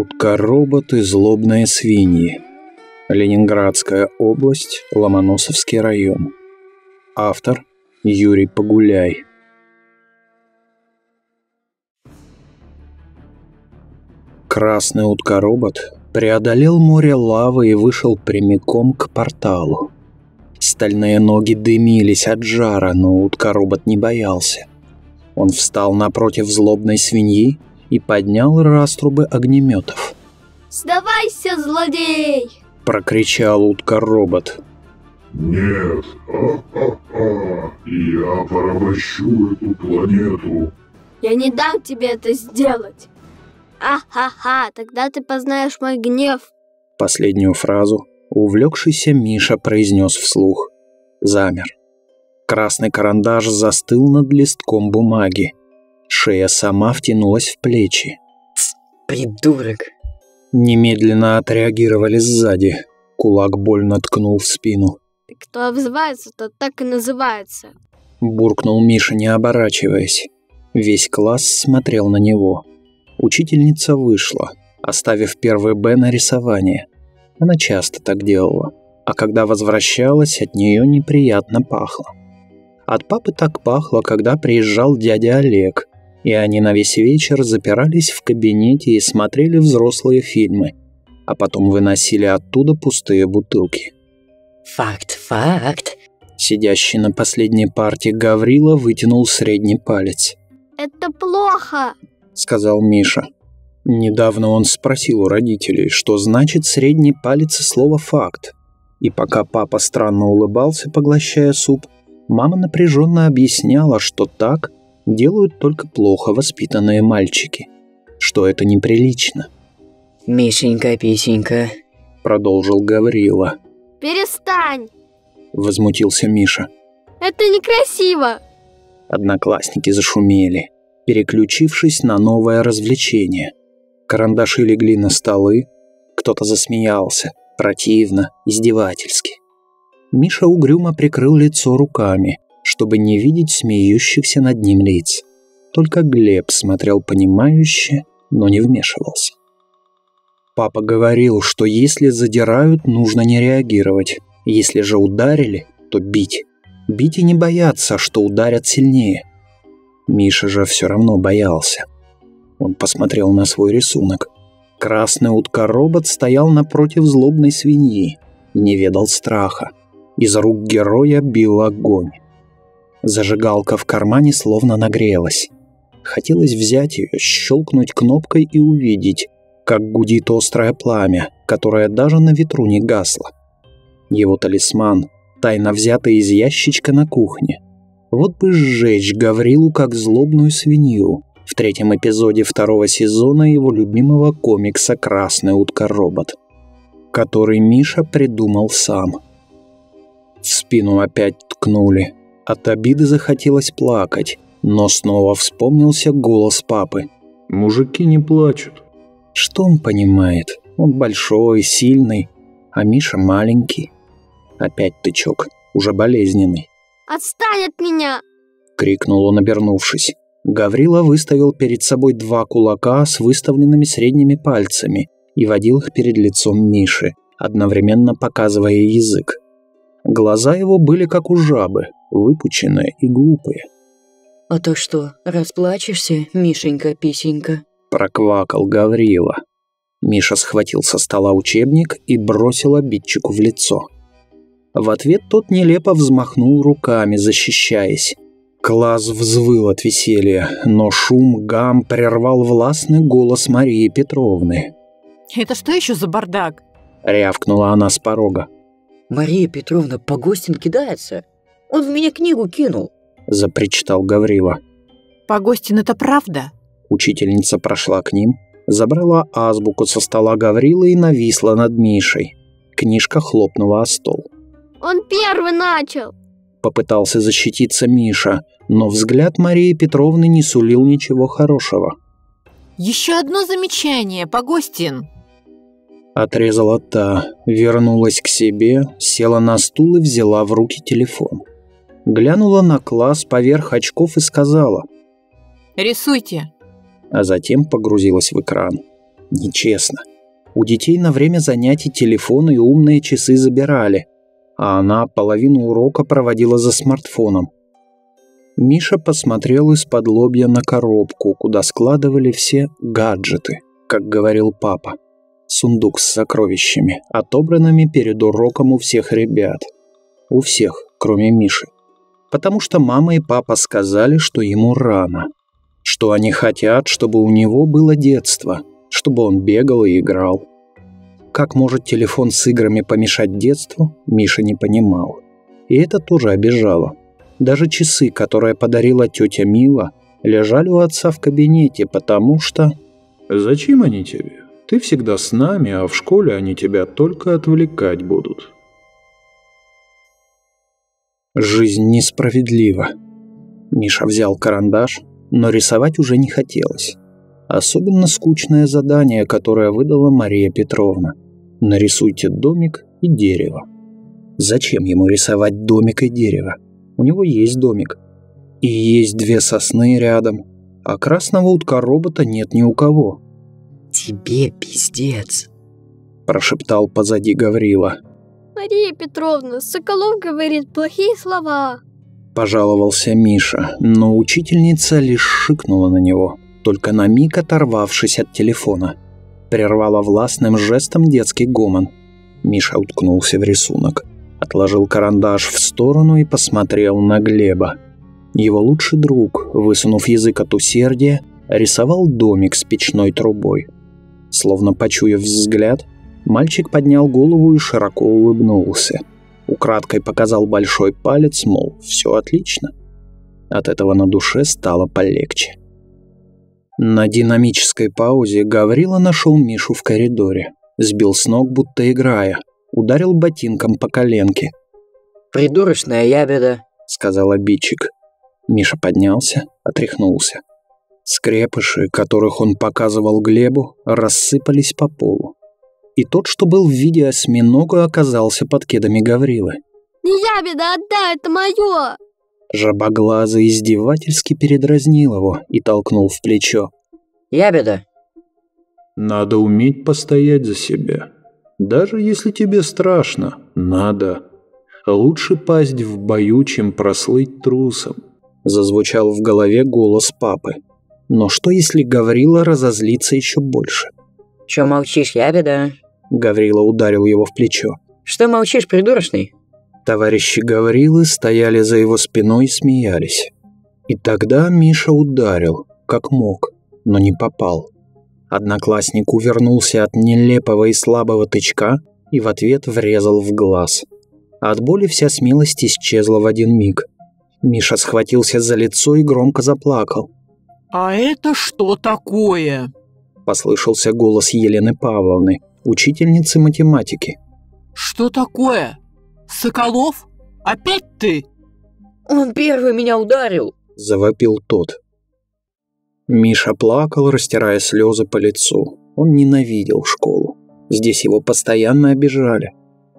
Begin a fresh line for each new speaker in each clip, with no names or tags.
Утка-робот и злобные свиньи. Ленинградская область, Ломоносовский район. Автор Юрий Погуляй. Красный утка-робот преодолел море лавы и вышел прямиком к порталу. Стальные ноги дымились от жара, но утка-робот не боялся. Он встал напротив злобной свиньи и поднял раструбы огнеметов.
«Сдавайся, злодей!»
– прокричал утка-робот.
«Нет, ха-ха-ха, я порабощу эту планету!»
«Я не дам тебе это сделать!» «А-ха-ха, тогда ты познаешь мой гнев!»
Последнюю фразу увлекшийся Миша произнес вслух. Замер. Красный карандаш застыл над листком бумаги. Шея сама втянулась в плечи.
«Придурок!»
Немедленно отреагировали сзади. Кулак больно ткнул в спину.
«Кто обзывается, тот так и называется!»
Буркнул Миша, не оборачиваясь. Весь класс смотрел на него. Учительница вышла, оставив первый «Б» на рисование. Она часто так делала, а когда возвращалась, от нее неприятно пахло. От папы так пахло, когда приезжал дядя Олег, и они на весь вечер запирались в кабинете и смотрели взрослые фильмы, а потом выносили оттуда пустые бутылки.
«Факт, факт!»
Сидящий на последней парте Гаврила вытянул средний палец.
«Это плохо!»
— сказал Миша. Недавно он спросил у родителей, что значит средний палец и слово «факт». И пока папа странно улыбался, поглощая суп, мама напряженно объясняла, что так делают только плохо воспитанные мальчики, что это неприлично.
«Мишенька, писенька», —
продолжил Гаврила.
«Перестань!»
— возмутился Миша.
«Это некрасиво!»
Одноклассники зашумели, переключившись на новое развлечение. Карандаши легли на столы, кто-то засмеялся, противно, издевательски. Миша угрюмо прикрыл лицо руками, чтобы не видеть смеющихся над ним лиц. Только Глеб смотрел понимающе, но не вмешивался. Папа говорил, что если задирают, нужно не реагировать. Если же ударили, то бить. Бить и не бояться, что ударят сильнее. Миша же все равно боялся. Он посмотрел на свой рисунок. Красный утка-робот стоял напротив злобной свиньи. Не ведал страха. Из рук героя бил огонь. Зажигалка в кармане словно нагрелась. Хотелось взять ее, щелкнуть кнопкой и увидеть, как гудит острое пламя, которое даже на ветру не гасло. Его талисман, тайно взятый из ящичка на кухне. Вот бы сжечь Гаврилу как злобную свинью в третьем эпизоде второго сезона его любимого комикса «Красная утка-робот», который Миша придумал сам. В спину опять ткнули. От обиды захотелось плакать, но снова вспомнился голос папы.
«Мужики не плачут».
Что он понимает? Он большой, сильный, а Миша маленький. Опять тычок, уже болезненный.
«Отстань от меня!»
— крикнул он, обернувшись. Гаврила выставил перед собой два кулака с выставленными средними пальцами и водил их перед лицом Миши, одновременно показывая язык. Глаза его были как у жабы, выпученные и глупые.
«А то что, расплачешься, Мишенька-писенька?»
Проквакал Гаврила. Миша схватил со стола учебник и бросил обидчику в лицо. В ответ тот нелепо взмахнул руками, защищаясь. Класс взвыл от веселья, но шум гам прервал властный голос Марии Петровны.
«Это что еще за бардак?»
— рявкнула она с порога.
«Мария Петровна Погостин кидается. Он в меня книгу кинул», —
запричитал Гаврила.
«Погостин, это правда?»
Учительница прошла к ним, забрала азбуку со стола Гаврилы и нависла над Мишей. Книжка хлопнула о стол.
«Он первый начал!»
Попытался защититься Миша, но взгляд Марии Петровны не сулил ничего хорошего.
«Еще одно замечание, Погостин!»
Отрезала та, вернулась к себе, села на стул и взяла в руки телефон. Глянула на класс поверх очков и сказала
«Рисуйте!»
а затем погрузилась в экран. Нечестно. У детей на время занятий телефоны и умные часы забирали, а она половину урока проводила за смартфоном. Миша посмотрел из-под лобья на коробку, куда складывали все гаджеты, как говорил папа. Сундук с сокровищами, отобранными перед уроком у всех ребят. У всех, кроме Миши. Потому что мама и папа сказали, что ему рано. Что они хотят, чтобы у него было детство, чтобы он бегал и играл. Как может телефон с играми помешать детству, Миша не понимал. И это тоже обижало. Даже часы, которые подарила тетя Мила, лежали у отца в кабинете, потому что...
«Зачем они тебе? Ты всегда с нами, а в школе они тебя только отвлекать будут».
Жизнь несправедлива. Миша взял карандаш, но рисовать уже не хотелось. Особенно скучное задание, которое выдала Мария Петровна. Нарисуйте домик и дерево. Зачем ему рисовать домик и дерево? У него есть домик. И есть две сосны рядом, а красного утка-робота нет ни у кого.
Тебе пиздец.
Прошептал позади Гаврила.
Мария Петровна, Соколов говорит плохие слова.
Пожаловался Миша, но учительница лишь шикнула на него, только на миг оторвавшись от телефона. Прервала властным жестом детский гомон. Миша уткнулся в рисунок отложил карандаш в сторону и посмотрел на Глеба. Его лучший друг, высунув язык от усердия, рисовал домик с печной трубой. Словно почуяв взгляд, мальчик поднял голову и широко улыбнулся. Украдкой показал большой палец, мол, все отлично. От этого на душе стало полегче. На динамической паузе Гаврила нашел Мишу в коридоре. Сбил с ног, будто играя ударил ботинком по коленке.
«Придурочная ябеда», —
сказал обидчик. Миша поднялся, отряхнулся. Скрепыши, которых он показывал Глебу, рассыпались по полу. И тот, что был в виде осьминога, оказался под кедами Гаврилы.
«Не ябеда, отдай, это мое!»
Жабоглазый издевательски передразнил его и толкнул в плечо.
«Ябеда!»
«Надо уметь постоять за себя», даже если тебе страшно, надо. Лучше пасть в бою, чем прослыть трусом.
Зазвучал в голове голос папы. Но что если Гаврила разозлится еще больше?
Че молчишь, ябеда?
Гаврила ударил его в плечо.
Что молчишь, придурочный?
Товарищи Гаврилы стояли за его спиной и смеялись. И тогда Миша ударил, как мог, но не попал. Одноклассник увернулся от нелепого и слабого тычка и в ответ врезал в глаз. От боли вся смелость исчезла в один миг. Миша схватился за лицо и громко заплакал.
«А это что такое?»
Послышался голос Елены Павловны, учительницы математики.
«Что такое? Соколов? Опять ты?»
«Он первый меня ударил!»
– завопил тот. Миша плакал, растирая слезы по лицу. Он ненавидел школу. Здесь его постоянно обижали.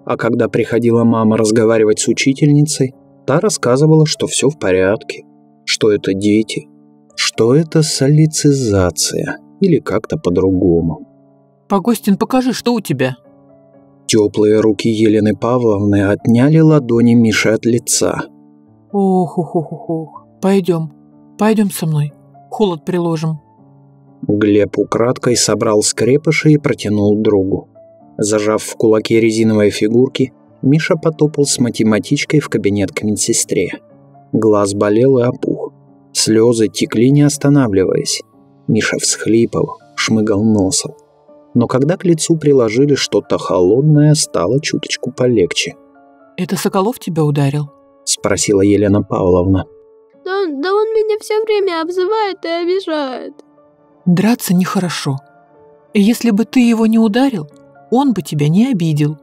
А когда приходила мама разговаривать с учительницей, та рассказывала, что все в порядке, что это дети, что это солицизация или как-то по-другому.
Погостин, покажи, что у тебя.
Теплые руки Елены Павловны отняли ладони Миши от лица.
Ох, ох, ох, ох, ох. Пойдем, пойдем со мной холод приложим».
Глеб украдкой собрал скрепыши и протянул другу. Зажав в кулаке резиновые фигурки, Миша потопал с математичкой в кабинет к медсестре. Глаз болел и опух. Слезы текли, не останавливаясь. Миша всхлипал, шмыгал носом. Но когда к лицу приложили что-то холодное, стало чуточку полегче.
«Это Соколов тебя ударил?»
– спросила Елена Павловна.
Да, да он меня все время обзывает и обижает.
Драться нехорошо. И если бы ты его не ударил, он бы тебя не обидел.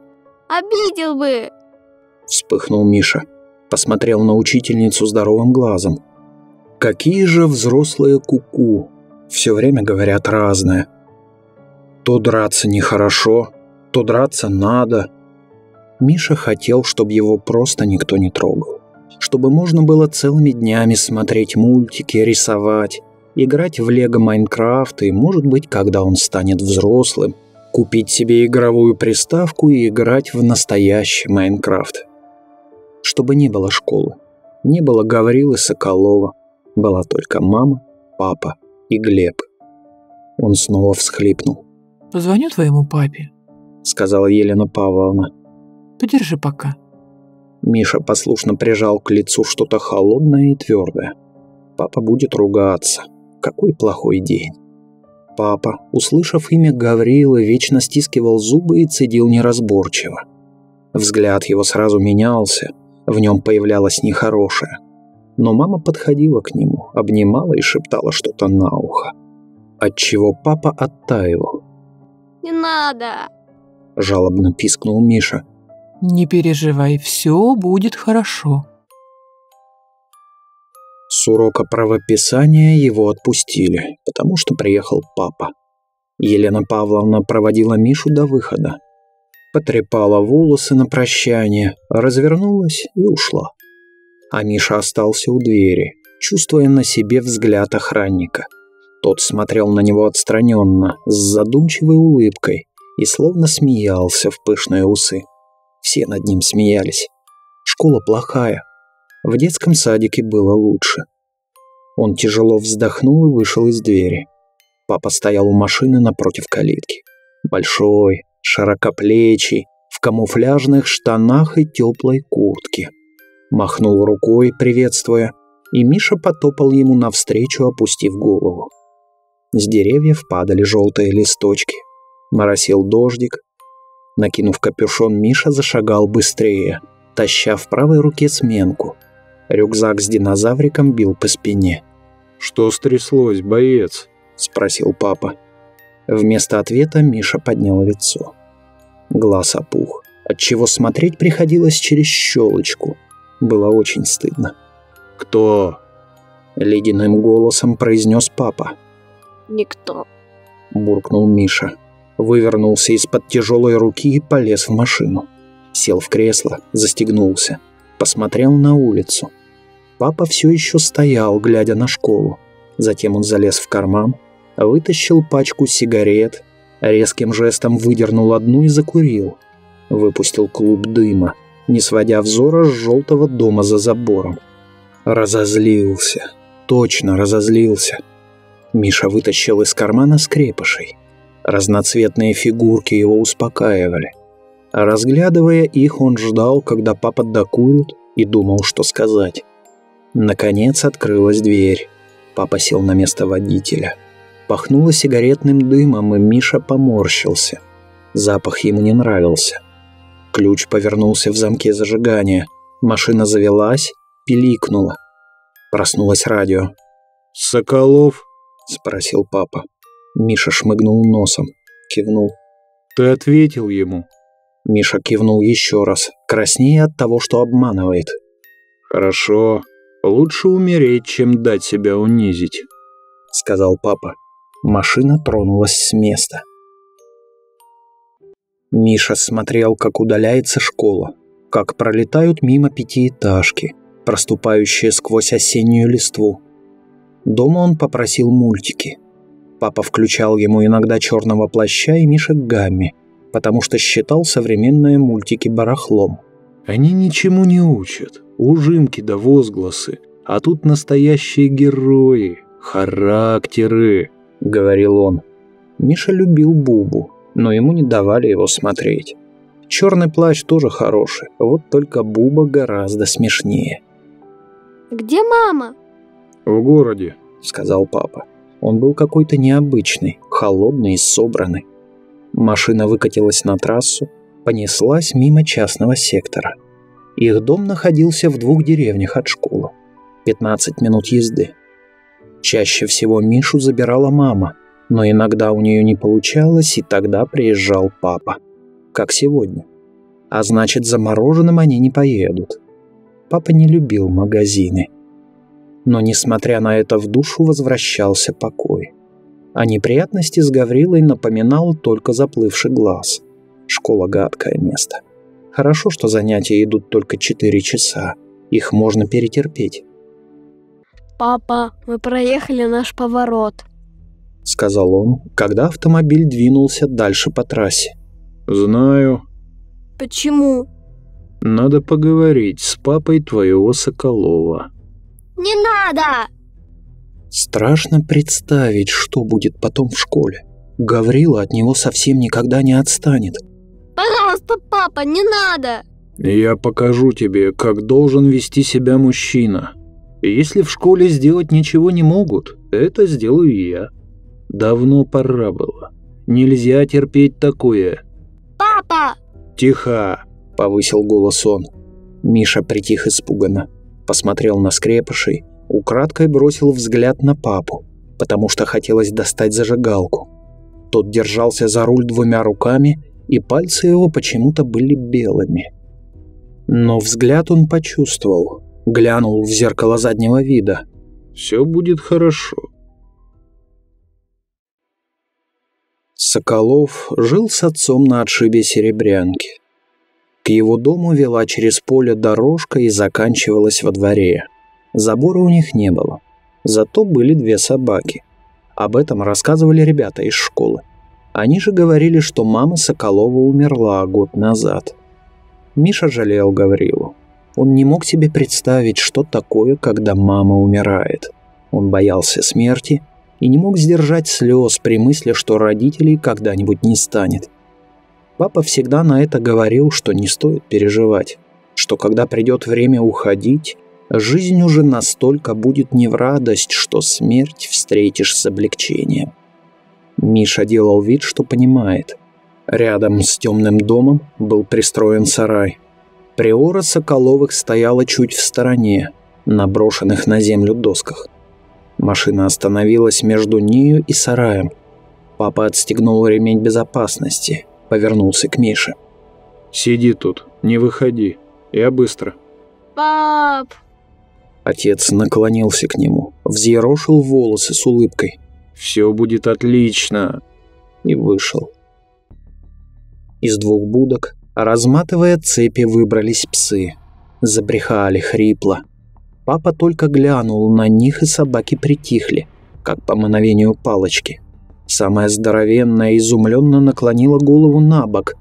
Обидел бы!
Вспыхнул Миша. Посмотрел на учительницу здоровым глазом. Какие же взрослые куку. -ку. Все время говорят разное. То драться нехорошо, то драться надо. Миша хотел, чтобы его просто никто не трогал чтобы можно было целыми днями смотреть мультики, рисовать играть в Лего Майнкрафт и, может быть, когда он станет взрослым, купить себе игровую приставку и играть в настоящий Майнкрафт. Чтобы не было школы, не было Гаврилы Соколова, была только мама, папа и Глеб. Он снова всхлипнул.
«Позвоню твоему папе», —
сказала Елена Павловна.
«Подержи пока».
Миша послушно прижал к лицу что-то холодное и твердое. Папа будет ругаться. Какой плохой день. Папа, услышав имя Гаврилы, вечно стискивал зубы и цедил неразборчиво. Взгляд его сразу менялся, в нем появлялось нехорошее. Но мама подходила к нему, обнимала и шептала что-то на ухо. Отчего папа оттаивал.
«Не надо!»
– жалобно пискнул Миша.
«Не переживай, все будет хорошо».
С урока правописания его отпустили, потому что приехал папа. Елена Павловна проводила Мишу до выхода. Потрепала волосы на прощание, развернулась и ушла. А Миша остался у двери, чувствуя на себе взгляд охранника. Тот смотрел на него отстраненно, с задумчивой улыбкой и словно смеялся в пышные усы. Все над ним смеялись. Школа плохая. В детском садике было лучше. Он тяжело вздохнул и вышел из двери. Папа стоял у машины напротив калитки. Большой, широкоплечий, в камуфляжных штанах и теплой куртке. Махнул рукой, приветствуя, и Миша потопал ему навстречу, опустив голову. С деревьев падали желтые листочки. Моросил дождик, Накинув капюшон, Миша зашагал быстрее, таща в правой руке сменку. Рюкзак с динозавриком бил по спине.
«Что стряслось, боец?»
– спросил папа. Вместо ответа Миша поднял лицо. Глаз опух, отчего смотреть приходилось через щелочку. Было очень стыдно.
«Кто?»
– ледяным голосом произнес папа.
«Никто», –
буркнул Миша вывернулся из-под тяжелой руки и полез в машину. Сел в кресло, застегнулся, посмотрел на улицу. Папа все еще стоял, глядя на школу. Затем он залез в карман, вытащил пачку сигарет, резким жестом выдернул одну и закурил. Выпустил клуб дыма, не сводя взора с желтого дома за забором. Разозлился. Точно разозлился. Миша вытащил из кармана скрепышей. Разноцветные фигурки его успокаивали. Разглядывая их, он ждал, когда папа докурит, и думал, что сказать. Наконец открылась дверь. Папа сел на место водителя. Пахнуло сигаретным дымом, и Миша поморщился. Запах ему не нравился. Ключ повернулся в замке зажигания. Машина завелась, пиликнула. Проснулось радио.
«Соколов?»
– спросил папа. Миша шмыгнул носом, кивнул.
«Ты ответил ему?»
Миша кивнул еще раз, краснее от того, что обманывает.
«Хорошо. Лучше умереть, чем дать себя унизить», —
сказал папа. Машина тронулась с места. Миша смотрел, как удаляется школа, как пролетают мимо пятиэтажки, проступающие сквозь осеннюю листву. Дома он попросил мультики — Папа включал ему иногда черного плаща и Мишек Гамми, потому что считал современные мультики барахлом.
«Они ничему не учат. Ужимки да возгласы. А тут настоящие герои, характеры», — говорил он.
Миша любил Бубу, но ему не давали его смотреть. Черный плащ тоже хороший, вот только Буба гораздо смешнее.
«Где мама?»
«В городе», —
сказал папа. Он был какой-то необычный, холодный и собранный. Машина выкатилась на трассу, понеслась мимо частного сектора. Их дом находился в двух деревнях от школы. 15 минут езды. Чаще всего Мишу забирала мама, но иногда у нее не получалось, и тогда приезжал папа. Как сегодня. А значит, за мороженым они не поедут. Папа не любил магазины – но, несмотря на это, в душу возвращался покой. А неприятности с Гаврилой напоминал только заплывший глаз. Школа – гадкое место. Хорошо, что занятия идут только 4 часа. Их можно перетерпеть.
Папа, мы проехали наш поворот.
Сказал он, когда автомобиль двинулся дальше по трассе.
Знаю.
Почему?
Надо поговорить с папой твоего Соколова.
Не надо!
Страшно представить, что будет потом в школе. Гаврила от него совсем никогда не отстанет.
Пожалуйста, папа, не надо!
Я покажу тебе, как должен вести себя мужчина. Если в школе сделать ничего не могут, это сделаю я. Давно пора было. Нельзя терпеть такое.
Папа!
Тихо,
повысил голос он. Миша притих испуганно, посмотрел на скрепышей, украдкой бросил взгляд на папу, потому что хотелось достать зажигалку. Тот держался за руль двумя руками, и пальцы его почему-то были белыми. Но взгляд он почувствовал, глянул в зеркало заднего вида.
«Все будет хорошо».
Соколов жил с отцом на отшибе Серебрянки. К его дому вела через поле дорожка и заканчивалась во дворе. Забора у них не было. Зато были две собаки. Об этом рассказывали ребята из школы. Они же говорили, что мама Соколова умерла год назад. Миша жалел Гаврилу. Он не мог себе представить, что такое, когда мама умирает. Он боялся смерти и не мог сдержать слез при мысли, что родителей когда-нибудь не станет. Папа всегда на это говорил, что не стоит переживать, что когда придет время уходить, жизнь уже настолько будет не в радость, что смерть встретишь с облегчением. Миша делал вид, что понимает. Рядом с темным домом был пристроен сарай. Приора Соколовых стояла чуть в стороне, на брошенных на землю досках. Машина остановилась между нею и сараем. Папа отстегнул ремень безопасности, повернулся к Мише.
«Сиди тут, не выходи. Я быстро».
Пап!
Отец наклонился к нему, взъерошил волосы с улыбкой.
«Все будет отлично!»
И вышел. Из двух будок, разматывая цепи, выбрались псы. Забрехали хрипло. Папа только глянул на них, и собаки притихли, как по мановению палочки. Самая здоровенная изумленно наклонила голову на бок,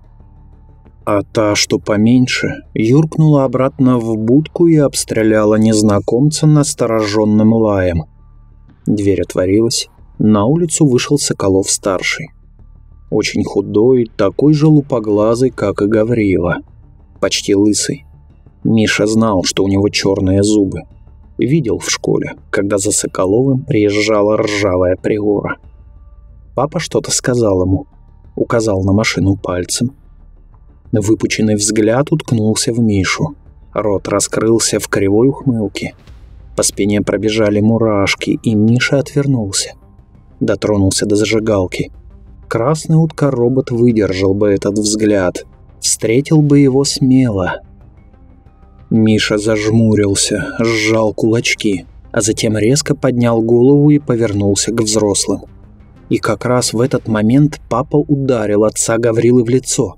а та, что поменьше, юркнула обратно в будку и обстреляла незнакомца настороженным лаем. Дверь отворилась, на улицу вышел Соколов-старший. Очень худой, такой же лупоглазый, как и Гаврила. Почти лысый. Миша знал, что у него черные зубы. Видел в школе, когда за Соколовым приезжала ржавая пригора. Папа что-то сказал ему, указал на машину пальцем. Выпученный взгляд уткнулся в Мишу. Рот раскрылся в кривой ухмылке. По спине пробежали мурашки, и Миша отвернулся. Дотронулся до зажигалки. Красный утка-робот выдержал бы этот взгляд. Встретил бы его смело. Миша зажмурился, сжал кулачки, а затем резко поднял голову и повернулся к взрослым. И как раз в этот момент папа ударил отца Гаврилы в лицо.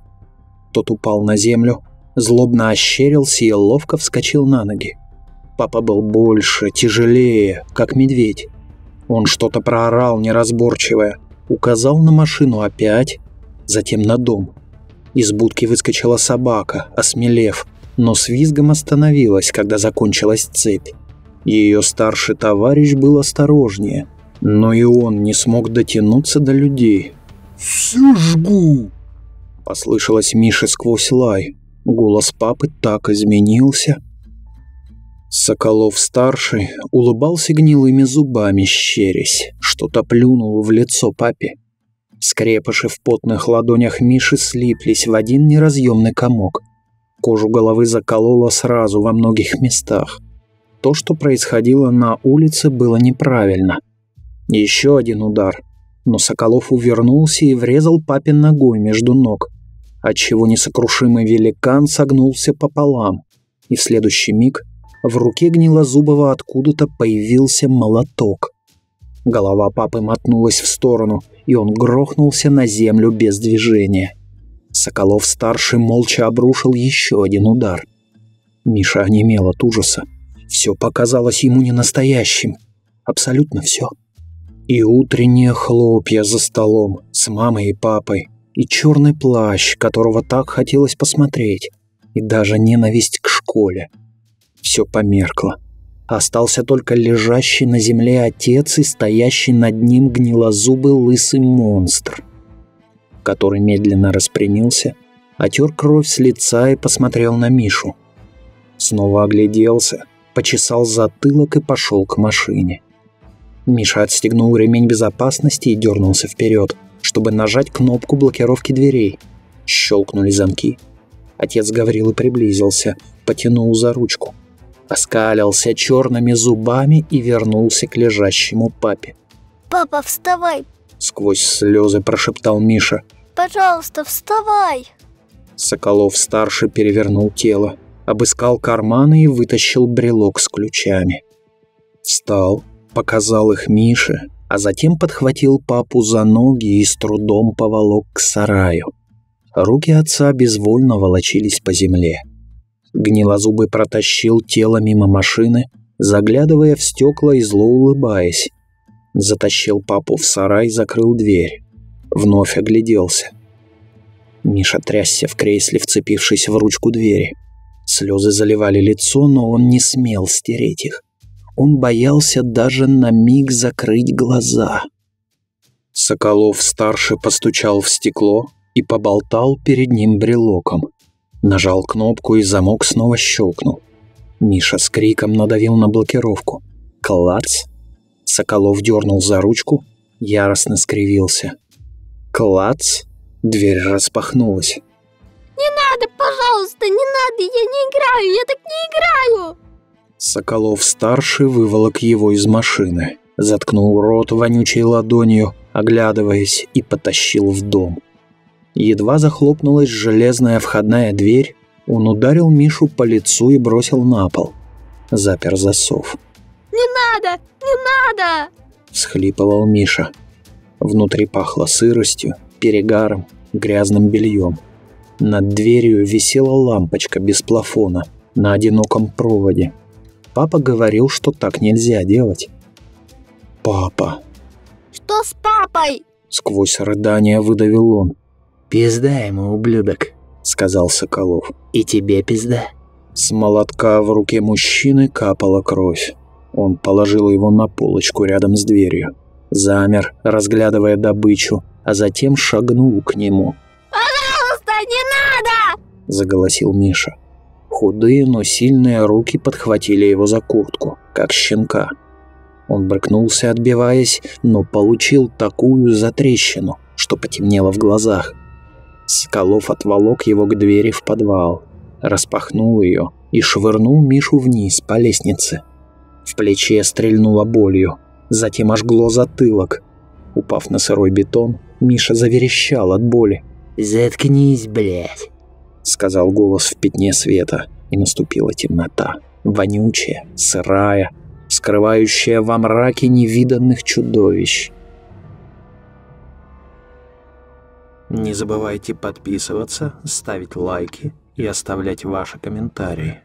Тот упал на землю, злобно ощерился и ловко вскочил на ноги. Папа был больше, тяжелее, как медведь. Он что-то проорал неразборчивое, указал на машину опять, затем на дом. Из будки выскочила собака, осмелев, но с визгом остановилась, когда закончилась цепь. Ее старший товарищ был осторожнее, но и он не смог дотянуться до людей.
«Всю жгу!»
Послышалось Мише сквозь лай. Голос папы так изменился. Соколов-старший улыбался гнилыми зубами, щерясь, что-то плюнул в лицо папе. Скрепыши в потных ладонях Миши слиплись в один неразъемный комок. Кожу головы закололо сразу во многих местах. То, что происходило на улице, было неправильно. Еще один удар, но Соколов увернулся и врезал папе ногой между ног, отчего несокрушимый великан согнулся пополам, и в следующий миг в руке Гнилозубова откуда-то появился молоток. Голова папы мотнулась в сторону, и он грохнулся на землю без движения. Соколов-старший молча обрушил еще один удар. Миша онемел от ужаса. Все показалось ему ненастоящим. Абсолютно все. И утренние хлопья за столом с мамой и папой, и черный плащ, которого так хотелось посмотреть, и даже ненависть к школе. Все померкло. Остался только лежащий на земле отец и стоящий над ним гнилозубый лысый монстр, который медленно распрямился, отер кровь с лица и посмотрел на Мишу. Снова огляделся, почесал затылок и пошел к машине. Миша отстегнул ремень безопасности и дернулся вперед, чтобы нажать кнопку блокировки дверей. Щелкнули замки. Отец Гаврилы приблизился, потянул за ручку. Оскалился черными зубами и вернулся к лежащему папе.
Папа, вставай!
Сквозь слезы прошептал Миша.
Пожалуйста, вставай!
Соколов-старший перевернул тело, обыскал карманы и вытащил брелок с ключами. Встал, показал их Мише, а затем подхватил папу за ноги и с трудом поволок к сараю. Руки отца безвольно волочились по земле. Гнилозубый протащил тело мимо машины, заглядывая в стекла и зло улыбаясь. Затащил папу в сарай, закрыл дверь. Вновь огляделся. Миша трясся в кресле, вцепившись в ручку двери. Слезы заливали лицо, но он не смел стереть их. Он боялся даже на миг закрыть глаза. Соколов-старший постучал в стекло и поболтал перед ним брелоком. Нажал кнопку, и замок снова щелкнул. Миша с криком надавил на блокировку. Клац! Соколов дернул за ручку, яростно скривился. Клац! Дверь распахнулась.
Не надо, пожалуйста, не надо, я не играю, я так не играю!
Соколов-старший выволок его из машины, заткнул рот вонючей ладонью, оглядываясь, и потащил в дом. Едва захлопнулась железная входная дверь, он ударил Мишу по лицу и бросил на пол. Запер засов.
«Не надо! Не надо!»
– всхлипывал Миша. Внутри пахло сыростью, перегаром, грязным бельем. Над дверью висела лампочка без плафона на одиноком проводе. Папа говорил, что так нельзя делать. «Папа!»
«Что с папой?»
Сквозь рыдания выдавил он.
«Пизда ему, ублюдок», — сказал Соколов. «И тебе пизда».
С молотка в руке мужчины капала кровь. Он положил его на полочку рядом с дверью. Замер, разглядывая добычу, а затем шагнул к нему.
«Пожалуйста, не надо!»
– заголосил Миша. Худые, но сильные руки подхватили его за куртку, как щенка. Он брыкнулся, отбиваясь, но получил такую затрещину, что потемнело в глазах. Скалов отволок его к двери в подвал, распахнул ее и швырнул Мишу вниз по лестнице. В плече стрельнуло болью, затем ожгло затылок. Упав на сырой бетон, Миша заверещал от боли.
«Заткнись, блядь!»
— сказал голос в пятне света, и наступила темнота. Вонючая, сырая, скрывающая во мраке невиданных чудовищ. Не забывайте подписываться, ставить лайки и оставлять ваши комментарии.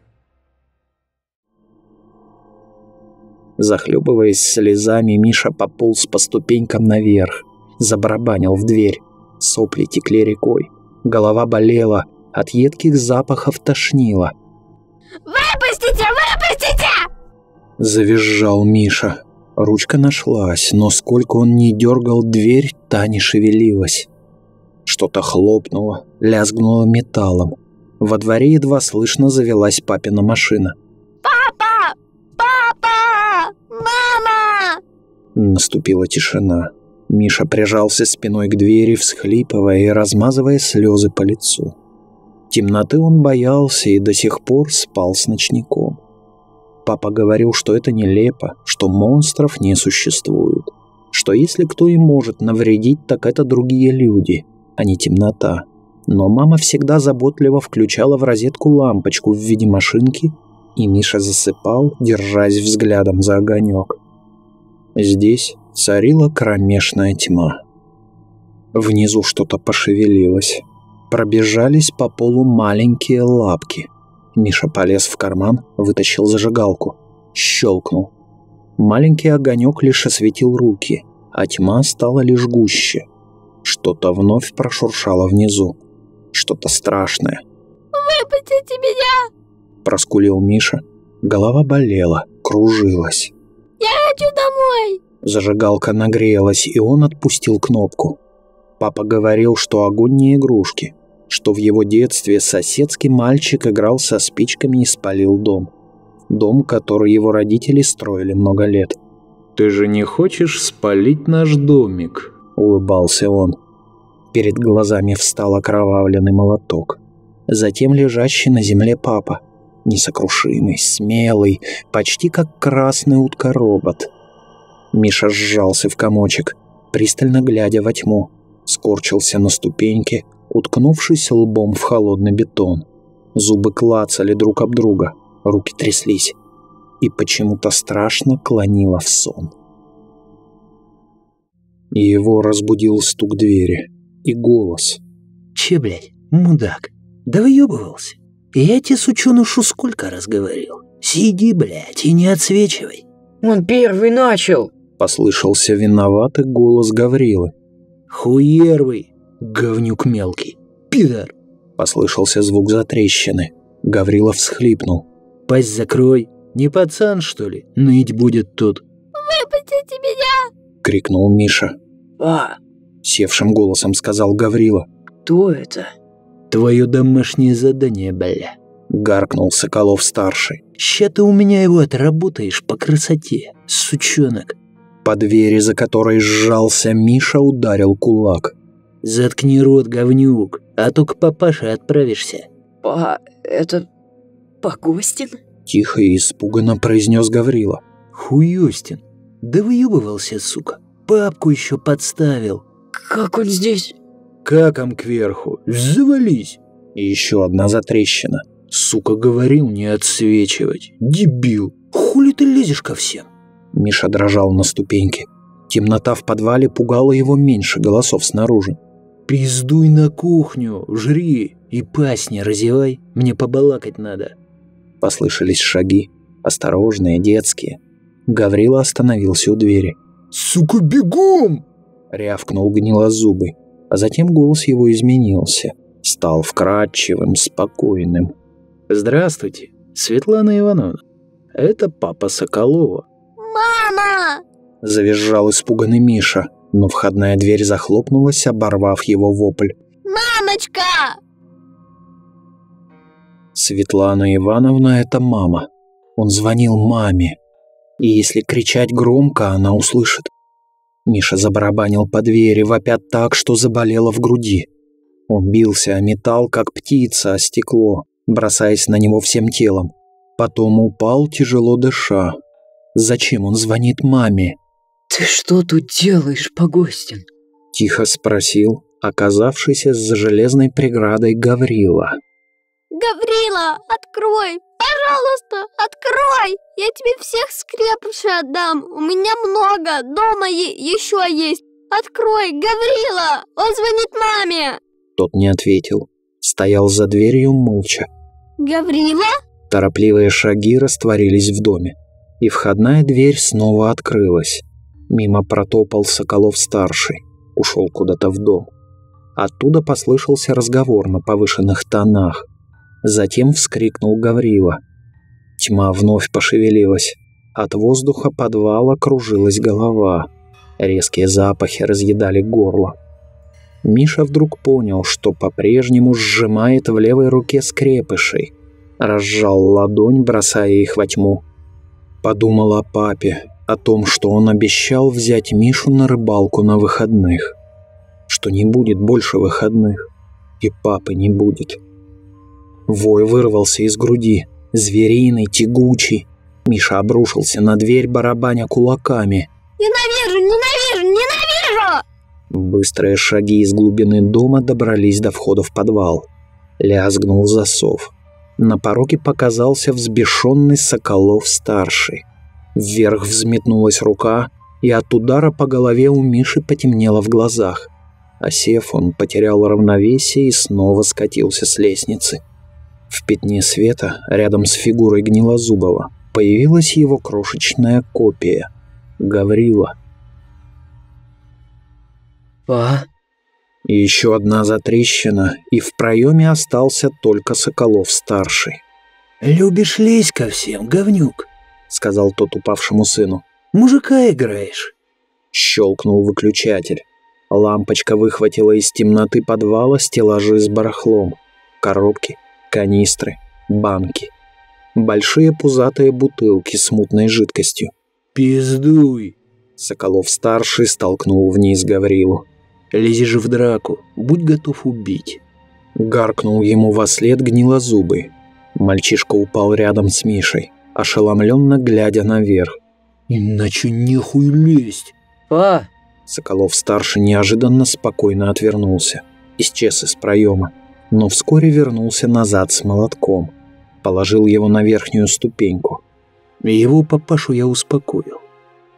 Захлебываясь слезами, Миша пополз по ступенькам наверх, забарабанил в дверь. Сопли текли рекой. Голова болела, от едких запахов тошнило.
«Выпустите! Выпустите!»
Завизжал Миша. Ручка нашлась, но сколько он ни дергал дверь, та не шевелилась. Что-то хлопнуло, лязгнуло металлом. Во дворе едва слышно завелась папина машина.
«Папа! Мама!»
Наступила тишина. Миша прижался спиной к двери, всхлипывая и размазывая слезы по лицу. Темноты он боялся и до сих пор спал с ночником. Папа говорил, что это нелепо, что монстров не существует, что если кто и может навредить, так это другие люди – а не темнота. Но мама всегда заботливо включала в розетку лампочку в виде машинки, и Миша засыпал, держась взглядом за огонек. Здесь царила кромешная тьма. Внизу что-то пошевелилось. Пробежались по полу маленькие лапки. Миша полез в карман, вытащил зажигалку. Щелкнул. Маленький огонек лишь осветил руки, а тьма стала лишь гуще. Что-то вновь прошуршало внизу. Что-то страшное.
Выпустите меня!
Проскулил Миша. Голова болела, кружилась.
Я хочу домой!
Зажигалка нагрелась, и он отпустил кнопку. Папа говорил, что огонь не игрушки, что в его детстве соседский мальчик играл со спичками и спалил дом. Дом, который его родители строили много лет.
«Ты же не хочешь спалить наш домик?»
– улыбался он. Перед глазами встал окровавленный молоток. Затем лежащий на земле папа. Несокрушимый, смелый, почти как красный утка-робот – Миша сжался в комочек, пристально глядя во тьму, скорчился на ступеньке, уткнувшись лбом в холодный бетон. Зубы клацали друг об друга, руки тряслись, и почему-то страшно клонило в сон. Его разбудил стук двери и голос.
«Че, блядь, мудак, да выебывался? Я тебе, сученышу, сколько раз говорил? Сиди, блядь, и не отсвечивай».
«Он первый начал!»
Послышался виноватый голос Гаврилы.
«Хуервый, говнюк мелкий, пидор!»
Послышался звук затрещины. Гаврила всхлипнул.
«Пасть закрой, не пацан, что ли? Ныть будет тут!»
«Выпустите меня!»
— крикнул Миша.
«А!»
— севшим голосом сказал Гаврила.
«Кто это?»
«Твое домашнее задание, бля!»
— гаркнул Соколов-старший.
«Ща ты у меня его отработаешь по красоте, сучонок!»
По двери, за которой сжался Миша, ударил кулак.
«Заткни рот, говнюк, а то к папаше отправишься».
«Па... это... Погостин?»
Тихо и испуганно произнес Гаврила.
«Хуёстин, да выебывался, сука. Папку еще подставил».
«Как он здесь?»
«Как он кверху? Завались!»
И еще одна затрещина.
«Сука, говорил не отсвечивать. Дебил! Хули ты лезешь ко всем?»
Миша дрожал на ступеньке. Темнота в подвале пугала его меньше голосов снаружи.
«Пиздуй на кухню, жри и пасть не разевай, мне побалакать надо».
Послышались шаги, осторожные, детские. Гаврила остановился у двери.
«Сука, бегом!»
— рявкнул гнилозубый. А затем голос его изменился, стал вкрадчивым, спокойным.
«Здравствуйте, Светлана Ивановна. Это папа Соколова.
«Мама!»
– завизжал испуганный Миша, но входная дверь захлопнулась, оборвав его вопль.
«Мамочка!»
Светлана Ивановна – это мама. Он звонил маме. И если кричать громко, она услышит. Миша забарабанил по двери, вопя так, что заболело в груди. Он бился о металл, как птица, о стекло, бросаясь на него всем телом. Потом упал, тяжело дыша, Зачем он звонит маме?
«Ты что тут делаешь, Погостин?»
Тихо спросил, оказавшийся за железной преградой Гаврила.
«Гаврила, открой! Пожалуйста, открой! Я тебе всех скрепышей отдам! У меня много, дома еще есть! Открой, Гаврила! Он звонит маме!»
Тот не ответил. Стоял за дверью молча.
«Гаврила?»
Торопливые шаги растворились в доме и входная дверь снова открылась. Мимо протопал Соколов-старший, ушел куда-то в дом. Оттуда послышался разговор на повышенных тонах. Затем вскрикнул Гаврила. Тьма вновь пошевелилась. От воздуха подвала кружилась голова. Резкие запахи разъедали горло. Миша вдруг понял, что по-прежнему сжимает в левой руке скрепышей. Разжал ладонь, бросая их во тьму. Подумал о папе, о том, что он обещал взять Мишу на рыбалку на выходных. Что не будет больше выходных. И папы не будет. Вой вырвался из груди, звериный, тягучий. Миша обрушился на дверь, барабаня кулаками.
«Ненавижу, ненавижу, ненавижу!»
Быстрые шаги из глубины дома добрались до входа в подвал. Лязгнул засов. На пороге показался взбешенный Соколов-старший. Вверх взметнулась рука, и от удара по голове у Миши потемнело в глазах. Осев, он потерял равновесие и снова скатился с лестницы. В пятне света, рядом с фигурой Гнилозубова, появилась его крошечная копия — Гаврила.
Па?
Еще одна затрещина, и в проеме остался только Соколов-старший.
«Любишь лезть ко всем, говнюк», —
сказал тот упавшему сыну.
«Мужика играешь».
Щелкнул выключатель. Лампочка выхватила из темноты подвала стеллажи с барахлом. Коробки, канистры, банки. Большие пузатые бутылки с мутной жидкостью.
«Пиздуй!»
Соколов-старший столкнул вниз Гаврилу.
«Лезешь в драку, будь готов убить».
Гаркнул ему во след гнилозубый. Мальчишка упал рядом с Мишей, ошеломленно глядя наверх.
«Иначе нехуй лезть!»
Па?
Соколов-старший неожиданно спокойно отвернулся, исчез из проема, но вскоре вернулся назад с молотком. Положил его на верхнюю ступеньку.
Его папашу я успокоил.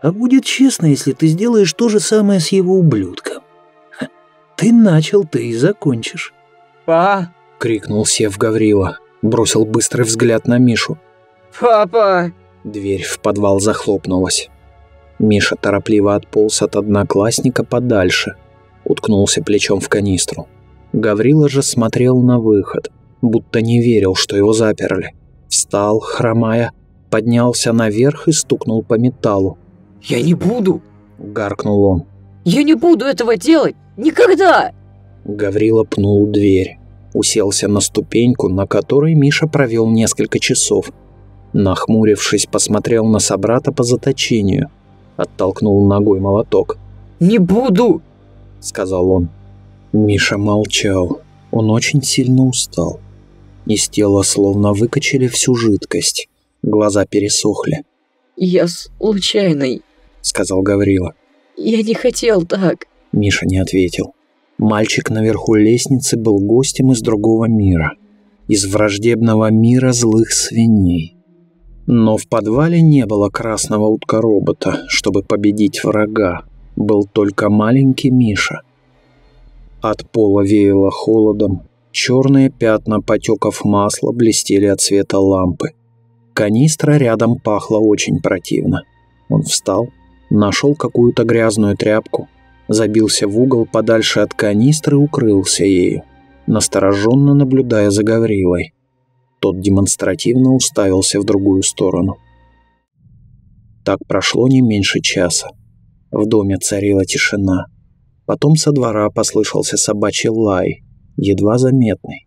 А будет честно, если ты сделаешь то же самое с его ублюдком. Ха, ты начал, ты и закончишь.
Па?
— крикнул Сев Гаврила. Бросил быстрый взгляд на Мишу.
Папа!
Дверь в подвал захлопнулась. Миша торопливо отполз от одноклассника подальше. Уткнулся плечом в канистру. Гаврила же смотрел на выход, будто не верил, что его заперли. Встал, хромая, поднялся наверх и стукнул по металлу.
Я не буду!
Гаркнул он.
Я не буду этого делать! Никогда!
Гаврила пнул дверь. Уселся на ступеньку, на которой Миша провел несколько часов. Нахмурившись, посмотрел на собрата по заточению. Оттолкнул ногой молоток.
Не буду!
Сказал он. Миша молчал. Он очень сильно устал. Из тела словно выкачали всю жидкость. Глаза пересохли,
Я случайный.
сказал Гаврила.
Я не хотел так.
Миша не ответил. Мальчик наверху лестницы был гостем из другого мира. Из враждебного мира злых свиней. Но в подвале не было красного утка-робота, чтобы победить врага. Был только маленький Миша. От пола веяло холодом. Черные пятна потеков масла блестели от света лампы. Канистра рядом пахла очень противно. Он встал, нашел какую-то грязную тряпку, забился в угол подальше от канистры и укрылся ею, настороженно наблюдая за Гаврилой. Тот демонстративно уставился в другую сторону. Так прошло не меньше часа. В доме царила тишина. Потом со двора послышался собачий лай, едва заметный.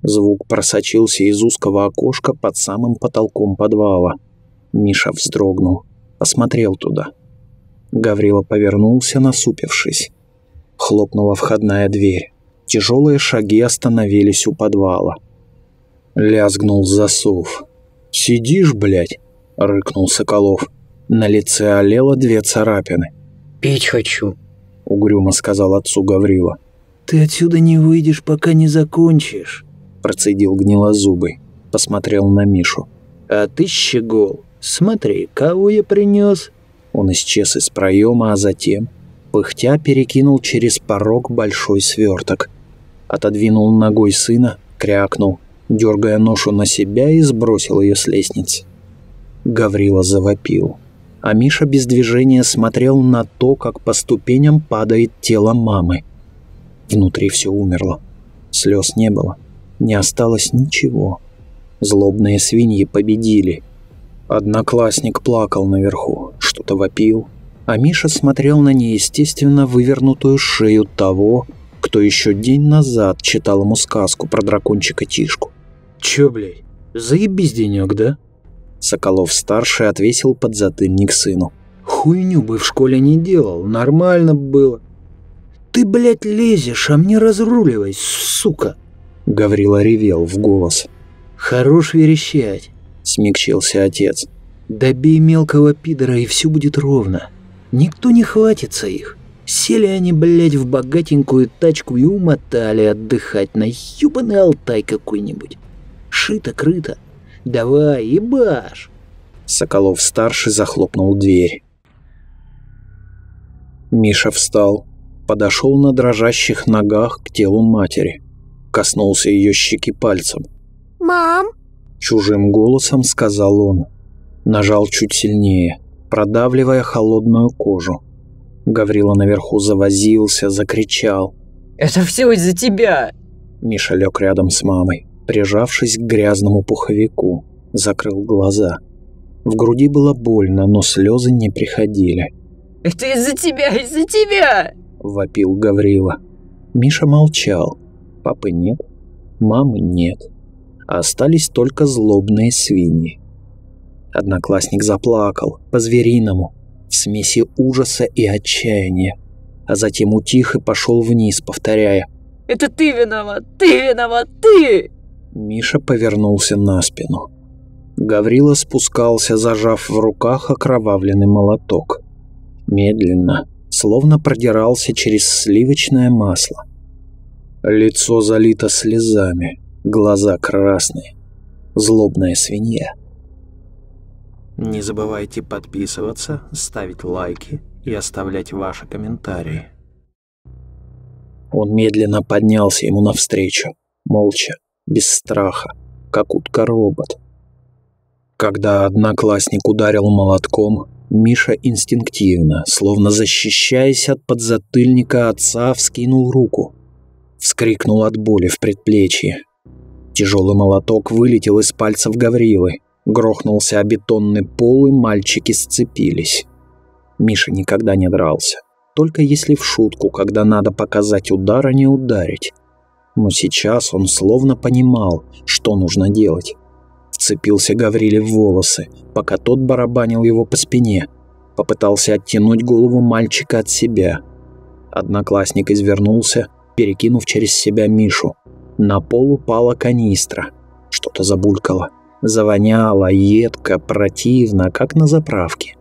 Звук просочился из узкого окошка под самым потолком подвала. Миша вздрогнул, посмотрел туда. Гаврила повернулся, насупившись. Хлопнула входная дверь. Тяжелые шаги остановились у подвала. Лязгнул засов. «Сидишь, блядь?» — рыкнул Соколов. На лице олело две царапины.
Пить хочу.
— угрюмо сказал отцу Гаврила.
Ты отсюда не выйдешь, пока не закончишь.
Процедил гнилозубый. Посмотрел на Мишу.
А ты, щегол, смотри, кого я принес.
Он исчез из проема, а затем, пыхтя, перекинул через порог большой сверток. Отодвинул ногой сына, крякнул, дергая ношу на себя и сбросил ее с лестницы. Гаврила завопил. А Миша без движения смотрел на то, как по ступеням падает тело мамы. Внутри все умерло. Слез не было. Не осталось ничего. Злобные свиньи победили. Одноклассник плакал наверху, что-то вопил, а Миша смотрел на неестественно вывернутую шею того, кто еще день назад читал ему сказку про дракончика Тишку.
Чё, блядь, заебись денёк, да?
Соколов-старший отвесил подзатыльник сыну.
Хуйню бы в школе не делал, нормально было. Ты, блядь, лезешь, а мне разруливай, сука.
Гаврила ревел в голос.
Хорош верещать.
Смягчился отец.
Добей мелкого пидора, и все будет ровно. Никто не хватится их. Сели они, блядь, в богатенькую тачку и умотали отдыхать на ёбаный Алтай какой-нибудь. Шито-крыто. Давай, ебашь.
Соколов-старший захлопнул дверь. Миша встал, подошел на дрожащих ногах к телу матери, коснулся ее щеки пальцем.
Мам,
Чужим голосом сказал он. Нажал чуть сильнее, продавливая холодную кожу. Гаврила наверху завозился, закричал.
Это все из-за тебя!
Миша лег рядом с мамой, прижавшись к грязному пуховику, закрыл глаза. В груди было больно, но слезы не приходили.
Это из-за тебя, из-за тебя!
Вопил Гаврила. Миша молчал. Папы нет, мамы нет. Остались только злобные свиньи. Одноклассник заплакал, по-звериному, в смеси ужаса и отчаяния, а затем утих и пошел вниз, повторяя
«Это ты виноват! Ты виноват! Ты!»
Миша повернулся на спину. Гаврила спускался, зажав в руках окровавленный молоток. Медленно, словно продирался через сливочное масло. Лицо залито слезами, глаза красные. Злобная свинья.
Не забывайте подписываться, ставить лайки и оставлять ваши комментарии.
Он медленно поднялся ему навстречу, молча, без страха, как утка-робот. Когда одноклассник ударил молотком, Миша инстинктивно, словно защищаясь от подзатыльника отца, вскинул руку. Вскрикнул от боли в предплечье. Тяжелый молоток вылетел из пальцев Гаврилы. Грохнулся о бетонный пол, и мальчики сцепились. Миша никогда не дрался. Только если в шутку, когда надо показать удар, а не ударить. Но сейчас он словно понимал, что нужно делать вцепился Гавриле в волосы, пока тот барабанил его по спине. Попытался оттянуть голову мальчика от себя. Одноклассник извернулся, перекинув через себя Мишу. На пол упала канистра. Что-то забулькало. Завоняло, едко, противно, как на заправке.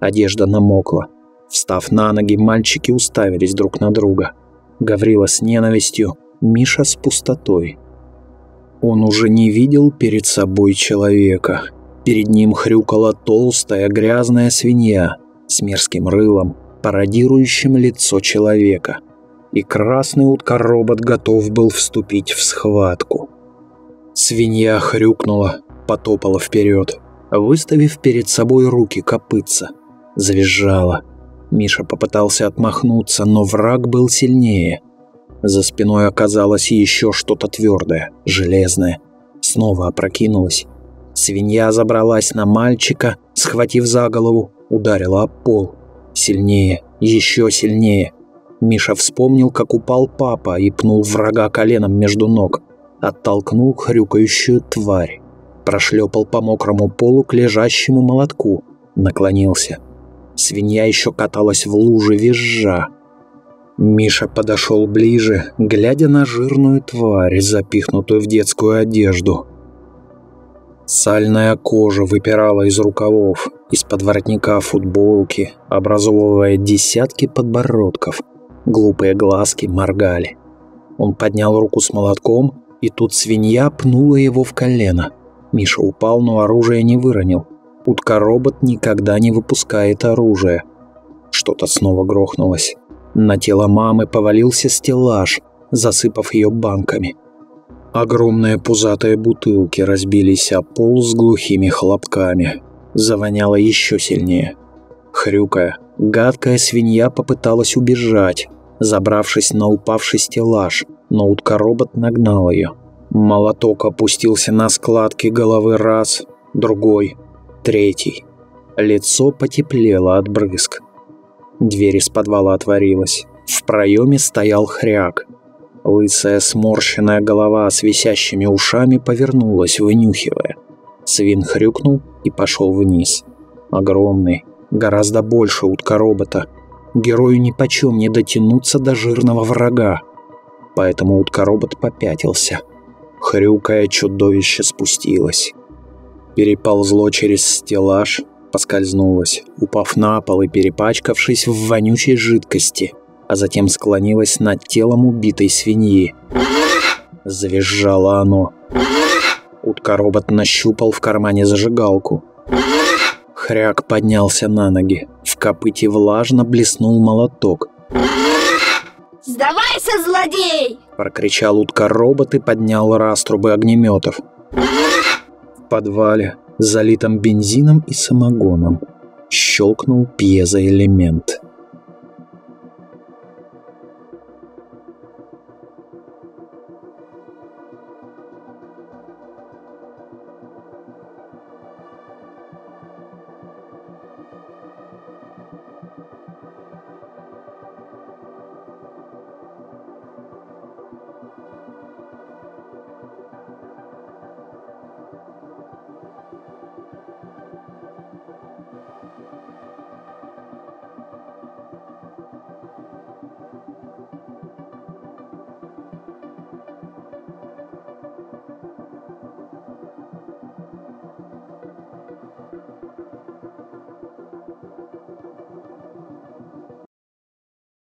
Одежда намокла. Встав на ноги, мальчики уставились друг на друга. Гаврила с ненавистью, Миша с пустотой. Он уже не видел перед собой человека. Перед ним хрюкала толстая грязная свинья с мерзким рылом, пародирующим лицо человека. И красный утка-робот готов был вступить в схватку. Свинья хрюкнула, потопала вперед, выставив перед собой руки копытца. Завизжала. Миша попытался отмахнуться, но враг был сильнее – за спиной оказалось еще что-то твердое, железное. Снова опрокинулась. Свинья забралась на мальчика, схватив за голову, ударила об пол. Сильнее, еще сильнее. Миша вспомнил, как упал папа и пнул врага коленом между ног. Оттолкнул хрюкающую тварь. Прошлепал по мокрому полу к лежащему молотку. Наклонился. Свинья еще каталась в луже визжа. Миша подошел ближе, глядя на жирную тварь, запихнутую в детскую одежду. Сальная кожа выпирала из рукавов, из-под воротника футболки, образовывая десятки подбородков. Глупые глазки моргали. Он поднял руку с молотком, и тут свинья пнула его в колено. Миша упал, но оружие не выронил. Утка-робот никогда не выпускает оружие. Что-то снова грохнулось. На тело мамы повалился стеллаж, засыпав ее банками. Огромные пузатые бутылки разбились о пол с глухими хлопками. Завоняло еще сильнее. Хрюкая, гадкая свинья попыталась убежать, забравшись на упавший стеллаж, но утка-робот нагнал ее. Молоток опустился на складки головы раз, другой, третий. Лицо потеплело от брызг. Дверь из подвала отворилась. В проеме стоял хряк. Лысая сморщенная голова с висящими ушами повернулась, вынюхивая. Свин хрюкнул и пошел вниз. Огромный, гораздо больше утка-робота. Герою нипочем не дотянуться до жирного врага. Поэтому утка-робот попятился. Хрюкая чудовище спустилось. Переползло через стеллаж, поскользнулась, упав на пол и перепачкавшись в вонючей жидкости, а затем склонилась над телом убитой свиньи. Завизжало оно. Утка-робот нащупал в кармане зажигалку. Хряк поднялся на ноги. В копыте влажно блеснул молоток.
«Сдавайся, злодей!»
– прокричал утка-робот и поднял раструбы огнеметов. В подвале залитом бензином и самогоном. Щелкнул пьезоэлемент.